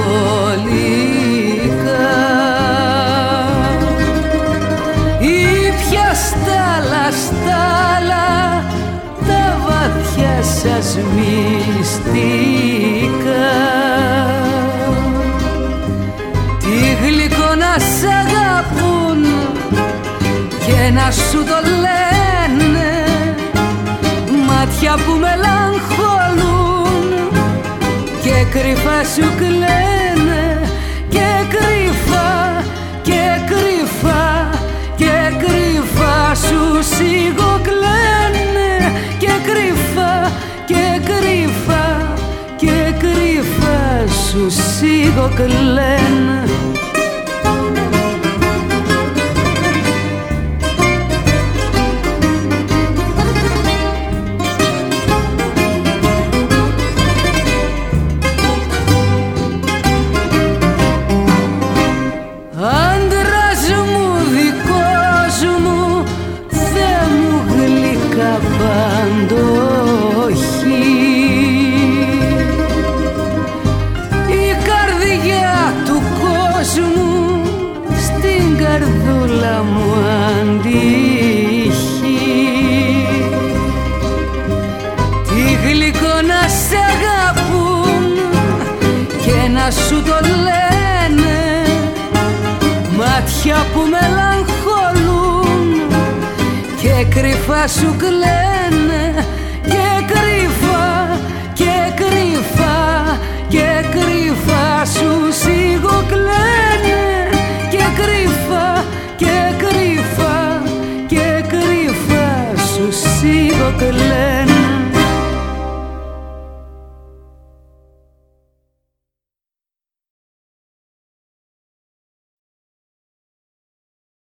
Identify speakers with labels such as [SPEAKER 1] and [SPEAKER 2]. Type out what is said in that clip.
[SPEAKER 1] μελαγχολικά ή πια στάλα στάλα τα βαθιά σας μυστικά. Τι γλυκό να σ' αγαπούν και να σου το λένε μάτια που μελαγχολούν κρυφά σου κλαίνε και κρυφά και κρυφά και κρυφά σου σιγοκλαίνε και κρυφά και κρυφά και κρυφά σου σιγοκλαίνε καρδούλα μου αντίχει. Τι γλυκό να σ' αγαπούν Και να σου το λένε. Μάτια που μελαγχολούν Και κρυφά σου κλαίνε Και κρυφά